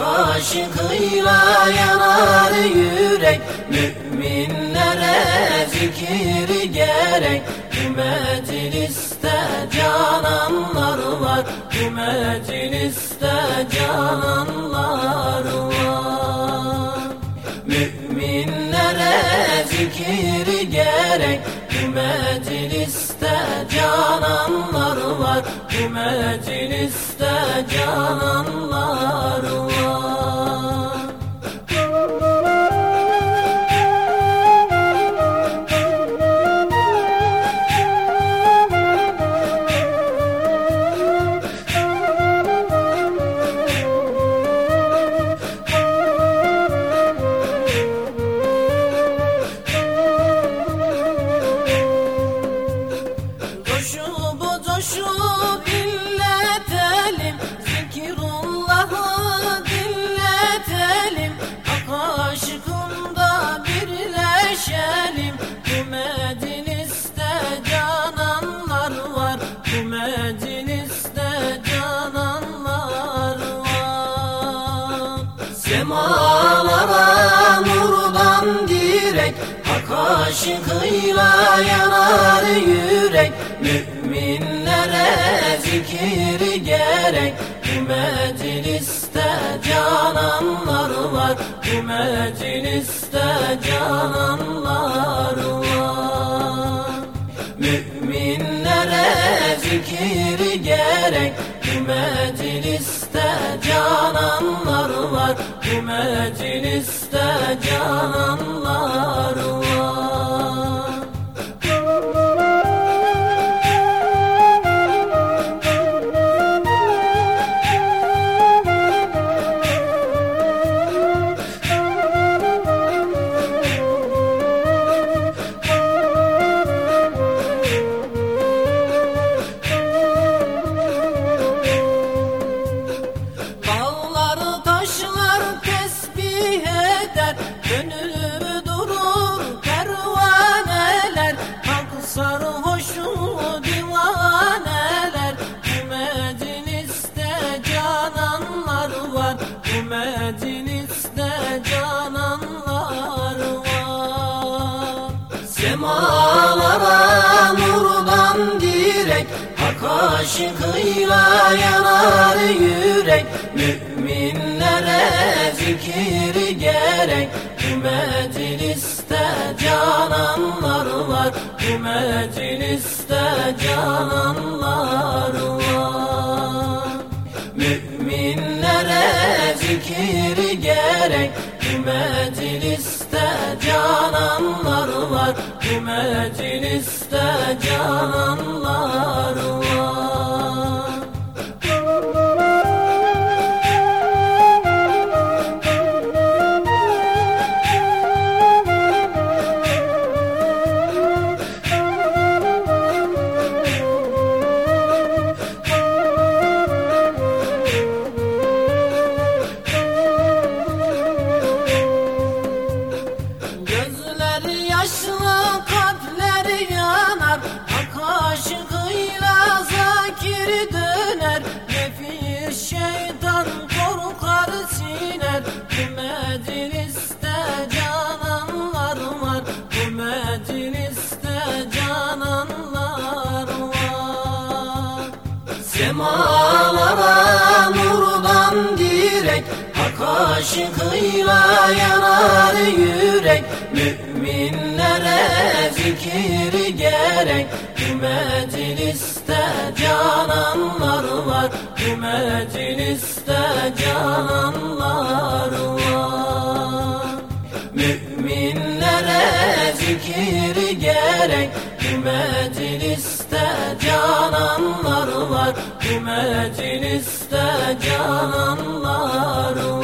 aşkıyla yanar yürek Müminlere zikir gerek. Mecliste cananlar var mecliste cananlar var? Müminlere zikir gerek mecliste cananlar var mecliste cananlar aşkıyla yanar yürek Müminlere zikir gerek. Bu mecliste cananlar var Bu mecliste cananlar var. Müminlere zikir gerek Bu mecliste cananlar var Bu mecliste cananlar var Semalara nurdan direk Hak aşkıyla yanar yürek. Müminlere zikir gerek mecliste cananlar var. Mecliste cananlar var. Müminlere zikir gerek Bu mecliste cananlar mecliste cananlar var. Gözleri yaşlı siner Bu mecliste cananlar var. Bu mecliste cananlar var. Semalara nurdan direk aşkıyla yanar yürek Müminlere zikir gerek. Mecliste cananlar var mecliste cananlar var? Müminlere zikir gerek mecliste cananlar var mecliste cananlar